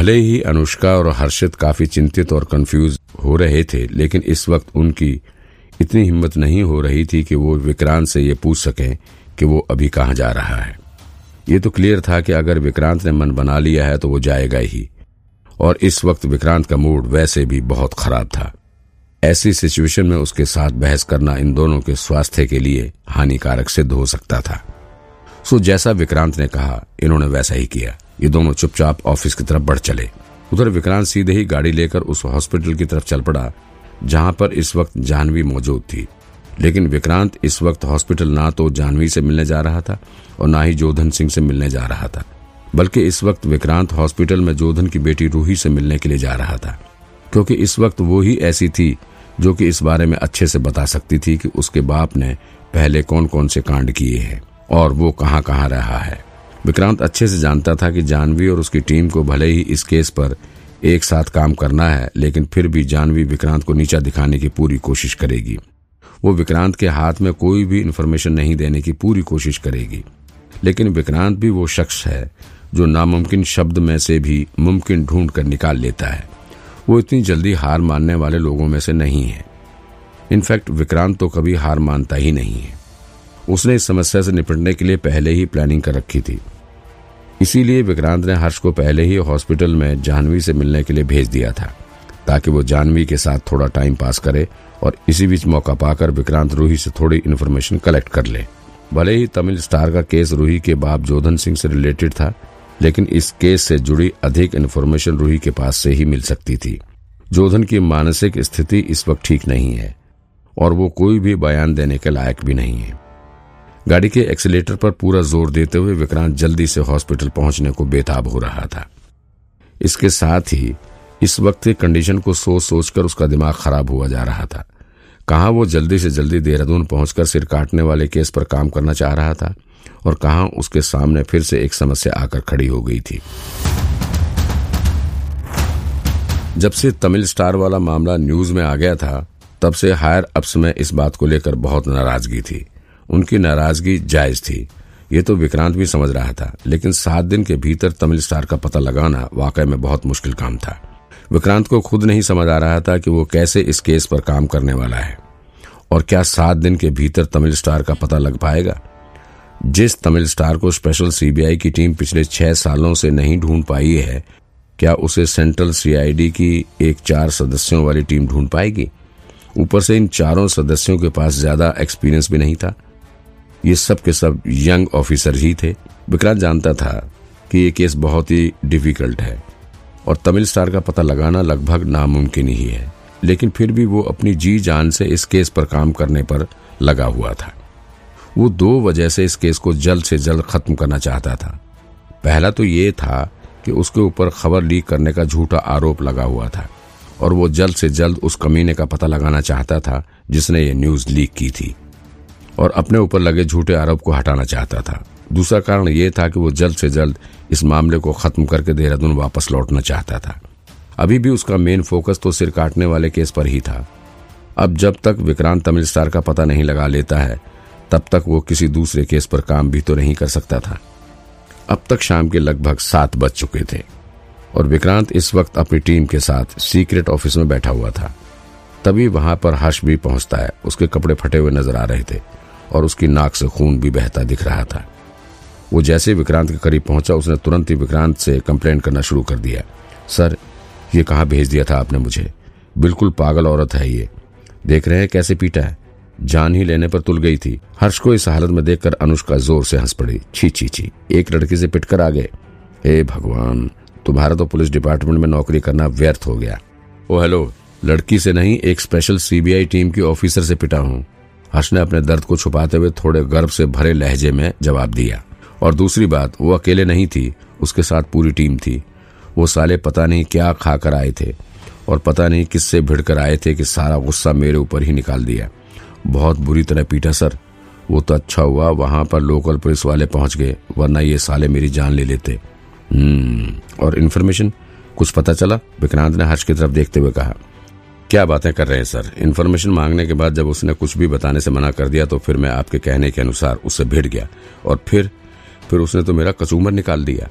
भले ही अनुष्का और हर्षित काफ़ी चिंतित और कंफ्यूज हो रहे थे, लेकिन इस वक्त उनकी इतनी हिम्मत नहीं हो रही थी कि वो विक्रांत से ये पूछ सकें कि वो अभी कहाँ जा रहा है। ये तो क्लियर था कि अगर विक्रांत ने मन बना लिया है तो वो जाएगा ही। और इस वक्त विक्रांत का मूड वैसे भी बहुत खराब था। ऐसी सिचुएशन में उसके साथ बहस करना इन दोनों के स्वास्थ्य के लिए हानिकारक सिद्ध हो सकता था। सो जैसा विक्रांत ने कहा, इन्होंने वैसा ही किया। ये दोनों चुपचाप ऑफ़िस की तरफ़ बढ़ चले। उधर विक्रांत सीधे ही गाड़ी लेकर उस हॉस्पिटल की तरफ़ चल पड़ा, जहाँ पर इस वक्त जानवी मौजूद थी। लेकिन विक्रांत इस वक्त हॉस्पिटल ना तो जानवी से मिलने जा रहा था और ना ही जोधन सिंह से मिलने जा रहा था, बल्कि इस वक्त विक्रांत हॉस्पिटल में जोधन की बेटी रूही से मिलने के लिए जा रहा था। क्योंकि इस वक्त वो ही ऐसी थी जो कि इस बारे में अच्छे से बता सकती थी कि उसके बाप ने पहले कौन कौन से कांड किए हैं। और वो कहाँ कहाँ रहा है। विक्रांत अच्छे से जानता था कि जानवी और उसकी टीम को भले ही इस केस पर एक साथ काम करना है, लेकिन फिर भी जानवी विक्रांत को नीचा दिखाने की पूरी कोशिश करेगी। वो विक्रांत के हाथ में कोई भी इन्फॉर्मेशन नहीं देने की पूरी कोशिश करेगी। लेकिन विक्रांत भी वो शख्स है, जो नामुमकिन शब्द में से भी मुमकिन ढूंढ कर निकाल लेता है। वो इतनी जल्दी हार मानने वाले लोगों में से नहीं है। इनफैक्ट विक्रांत तो कभी हार मानता ही नहीं है। उसने इस समस्या से निपटने के लिए पहले ही प्लानिंग कर रखी थी। इसीलिए विक्रांत ने हर्ष को पहले ही हॉस्पिटल में जानवी से मिलने के लिए भेज दिया था, ताकि वो जानवी के साथ थोड़ा टाइम पास करे और इसी बीच मौका पाकर विक्रांत रूही से थोड़ी इन्फॉर्मेशन कलेक्ट कर ले। भले ही तमिल स्टार का केस रूही के बाप जोधन सिंह से रिलेटेड था, लेकिन इस केस से जुड़ी अधिक इन्फॉर्मेशन रूही के पास से ही मिल सकती थी। जोधन की मानसिक स्थिति इस वक्त ठीक नहीं है, और वो कोई भी बयान देने के लायक भी नहीं है। गाड़ी के एक्सीटर पर पूरा ज़ोर देते हुए विक्रांत जल्दी से हॉस्पिटल पहुँचने को बेताब हो रहा था। इसके साथ ही इस वक्त की कंडीशन को सोच सोचकर उसका दिमाग खराब हुआ जा रहा था। कहा वो जल्दी से जल्दी देहरादून पहुंचकर सिर काटने वाले केस पर काम करना चाह रहा था और कहा उसके सामने फिर से एक समस्या आकर खड़ी हो गई थी। जब से तमिल स्टार वाला मामला न्यूज़ में आ गया था, तब से हायर अप्स में इस बात को लेकर बहुत नाराज़गी थी। उनकी नाराज़गी जायज़ थी। ये तो विक्रांत भी समझ रहा था, लेकिन सात दिन के भीतर तमिल स्टार का पता लगाना वाकई में बहुत मुश्किल काम था। विक्रांत को खुद नहीं समझ आ रहा था कि वो कैसे इस केस पर काम करने वाला है। और क्या सात दिन के भीतर तमिल स्टार का पता लग पाएगा? जिस तमिल स्टार को स्पेशल सीबीआई की टीम पिछले छह सालों से नहीं ढूंढ पाई है, क्या उसे सेंट्रल सीआईडी की एक चार सदस्यों वाली टीम ढूंढ पाएगी? ऊपर से इन चारों सदस्यों के पास ज़्यादा एक्सपीरियंस भी नहीं था? ये सब के सब यंग ऑफिसर ही थे। विक्रांत जानता था कि ये केस बहुत ही डिफ़िकल्ट है और तमिल स्टार का पता लगाना लगभग नामुमकिन ही है। लेकिन फिर भी वो अपनी जी जान से इस केस पर काम करने पर लगा हुआ था। वो दो वजह से इस केस को जल्द से जल्द खत्म करना चाहता था। पहला तो ये था कि उसके ऊपर खबर लीक करने का झूठा आरोप लगा हुआ था और वो जल्द से जल्द उस कमीने का पता लगाना चाहता था जिसने ये न्यूज़ लीक की थी। और अपने ऊपर लगे झूठे आरोप को हटाना चाहता था। दूसरा कारण यह था कि वो जल्द से जल्द इस मामले को खत्म करके देहरादून वापस लौटना चाहता था। अभी भी उसका मेन फोकस तो सिर काटने वाले केस पर ही था। अब जब तक विक्रांत तमिल स्टार का पता नहीं लगा लेता है, तब तक वो किसी दूसरे केस पर काम भी तो नहीं कर सकता था। अब तक शाम के लगभग सात बज चुके थे और विक्रांत इस वक्त अपनी टीम के साथ सीक्रेट ऑफ़िस में बैठा हुआ था। तभी वहाँ पर हर्ष भी पहुँचता है। उसके कपड़े फटे हुए नज़र आ रहे थे। और उसकी नाक से खून भी बहता दिख रहा था। वो जैसे विक्रांत के करीब पहुँचा, उसने तुरंत ही विक्रांत से कंप्लेंट करना शुरू कर दिया। सर, ये कहा भेज दिया था आपने मुझे? बिल्कुल पागल औरत है ये। देख रहे हैं कैसे पीटा है। जान ही लेने पर तुल गई थी। हर्ष को इस हालत में देखकर अनुष्का ज़ोर से हंस पड़ी। छी छी छी, एक लड़की से पिटकर आ गए। हे भगवान, तुम्हारा तो पुलिस डिपार्टमेंट में नौकरी करना व्यर्थ हो गया। ओ हेलो, लड़की से नहीं, एक स्पेशल सीबीआई टीम की ऑफिसर से पिटा हूँ। हर्ष ने अपने दर्द को छुपाते हुए थोड़े गर्व से भरे लहजे में जवाब दिया। और दूसरी बात, वो अकेले नहीं थी, उसके साथ पूरी टीम थी। वो साले पता नहीं क्या खाकर आए थे, और पता नहीं किससे भिड़कर आए थे कि सारा गुस्सा मेरे ऊपर ही निकाल दिया। बहुत बुरी तरह पीटा, सर। वो तो अच्छा हुआ, वहाँ पर लोकल पुलिस वाले पहुँच गए, वरना ये साले मेरी जान ले लेते। हम्म और इन्फॉर्मेशन कुछ पता चला? विक्रांत ने हर्ष की तरफ़ देखते हुए कहा। क्या बातें कर रहे हैं, सर? इन्फॉर्मेशन मांगने के बाद जब उसने कुछ भी बताने से मना कर दिया तो फिर मैं आपके कहने के अनुसार उससे भिड़ गया। और फिर फिर उसने तो मेरा कचूमर निकाल दिया।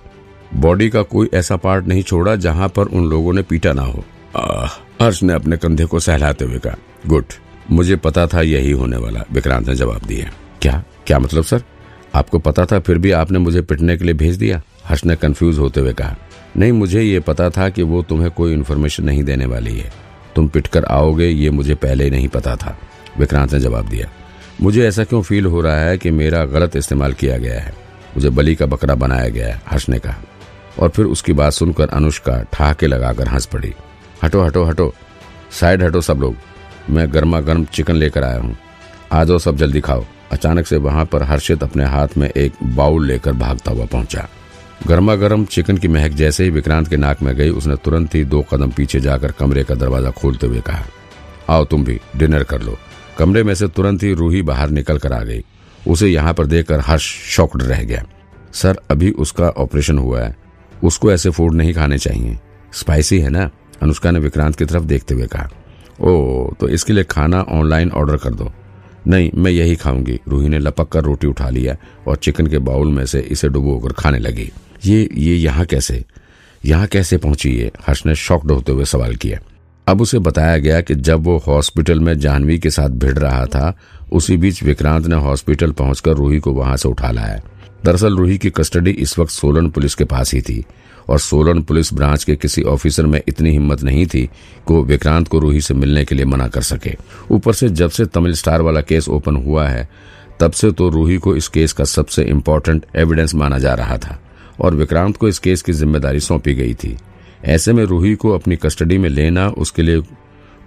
बॉडी का कोई ऐसा पार्ट नहीं छोड़ा जहाँ पर उन लोगों ने पीटा ना हो। हर्ष ने अपने कंधे को सहलाते हुए कहा, गुड, मुझे पता था यही होने वाला। विक्रांत ने जवाब दिया, क्या क्या मतलब सर? आपको पता था फिर भी आपने मुझे पिटने के लिए भेज दिया? हर्ष ने कंफ्यूज होते हुए कहा, नहीं, मुझे ये पता था कि वो तुम्हें कोई इन्फॉर्मेशन नहीं देने वाली है। तुम पिटकर आओगे, ये मुझे पहले ही नहीं पता था। विक्रांत ने जवाब दिया, मुझे ऐसा क्यों फील हो रहा है कि मेरा गलत इस्तेमाल किया गया है? मुझे बलि का बकरा बनाया गया है, हर्ष ने कहा। और फिर उसकी बात सुनकर अनुष्का ठहाके लगाकर हंस पड़ी, हटो हटो हटो साइड हटो सब लोग, मैं गर्मा गर्म चिकन लेकर आया हूँ। आ जाओ सब जल्दी खाओ। अचानक से वहाँ पर हर्षित अपने हाथ में एक बाउल लेकर भागता हुआ पहुँचा। गर्मा गर्म चिकन की महक जैसे ही विक्रांत के नाक में गई, उसने तुरंत ही दो कदम पीछे जाकर कमरे का दरवाज़ा खोलते हुए कहा, आओ तुम भी, डिनर कर लो। कमरे में से तुरंत ही रूही बाहर निकल कर आ गई। उसे यहाँ पर देखकर हर्ष शॉक्ड रह गया। सर, अभी उसका ऑपरेशन हुआ है। उसको ऐसे फ़ूड नहीं खाने चाहिए। स्पाइसी है ना? अनुष्का ने विक्रांत की तरफ़ देखते हुए कहा ओ तो इसके लिए खाना ऑनलाइन ऑर्डर कर दो। नहीं, मैं यही खाऊँगी। रूही ने लपक कर रोटी उठा लिया और चिकन के बाउल में से इसे डुबोकर खाने लगी। ये ये यहाँ कैसे? यहाँ कैसे पहुँची ये? हर्ष ने शॉक्ड होते हुए सवाल किया। अब उसे बताया गया कि जब वो हॉस्पिटल में जाह्नवी के साथ भिड़ रहा था, उसी बीच विक्रांत ने हॉस्पिटल पहुंचकर रूही को वहाँ से उठा लाया। दरअसल रूही की कस्टडी इस वक्त सोलन पुलिस के पास ही थी। और सोलन पुलिस ब्रांच के किसी ऑफिसर में इतनी हिम्मत नहीं थी कि वो विक्रांत को रूही से मिलने के लिए मना कर सके। ऊपर से जब से तमिल स्टार वाला केस ओपन हुआ है, तब से तो रूही को इस केस का सबसे इम्पोर्टेंट एविडेंस माना जा रहा था और विक्रांत को इस केस की ज़िम्मेदारी सौंपी गई थी। ऐसे में रूही को अपनी कस्टडी में लेना उसके लिए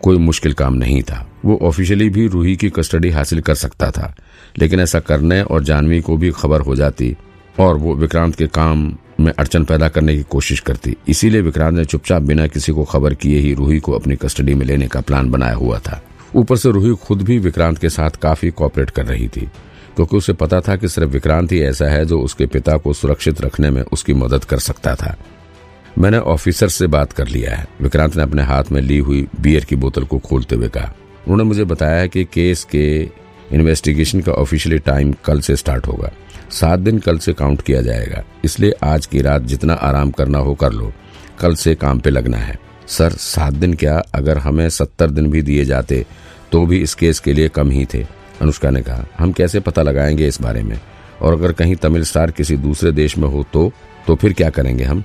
कोई मुश्किल काम नहीं था। वो ऑफिशियली भी रूही की कस्टडी हासिल कर सकता था, लेकिन ऐसा करने और जानवी को भी खबर हो जाती और वो विक्रांत के काम में अड़चन पैदा करने की कोशिश करती। इसीलिए विक्रांत ने चुपचाप बिना किसी को खबर किए ही रूही को अपनी कस्टडी में लेने का प्लान बनाया हुआ था। ऊपर से रूही खुद भी विक्रांत के साथ काफ़ी कॉपरेट कर रही थी, क्योंकि उसे पता था कि सिर्फ़ विक्रांत ही ऐसा है जो उसके पिता को सुरक्षित रखने में उसकी मदद कर सकता था। मैंने ऑफिसर से बात कर लिया है। विक्रांत ने अपने हाथ में ली हुई बियर की बोतल को खोलते हुए कहा। उन्होंने मुझे बताया कि केस के इन्वेस्टिगेशन का ऑफिशियली टाइम कल से स्टार्ट होगा। सात दिन कल से काउंट किया जाएगा। इसलिए आज की रात जितना आराम करना हो कर लो। कल से काम पे लगना है। सर, सात दिन क्या अगर हमें सत्तर दिन भी दिए जाते तो भी इस केस के लिए कम ही थे। अनुष्का ने कहा, हम कैसे पता लगाएँगे इस बारे में? और अगर कहीं तमिल स्टार किसी दूसरे देश में हो तो? तो फिर क्या करेंगे हम?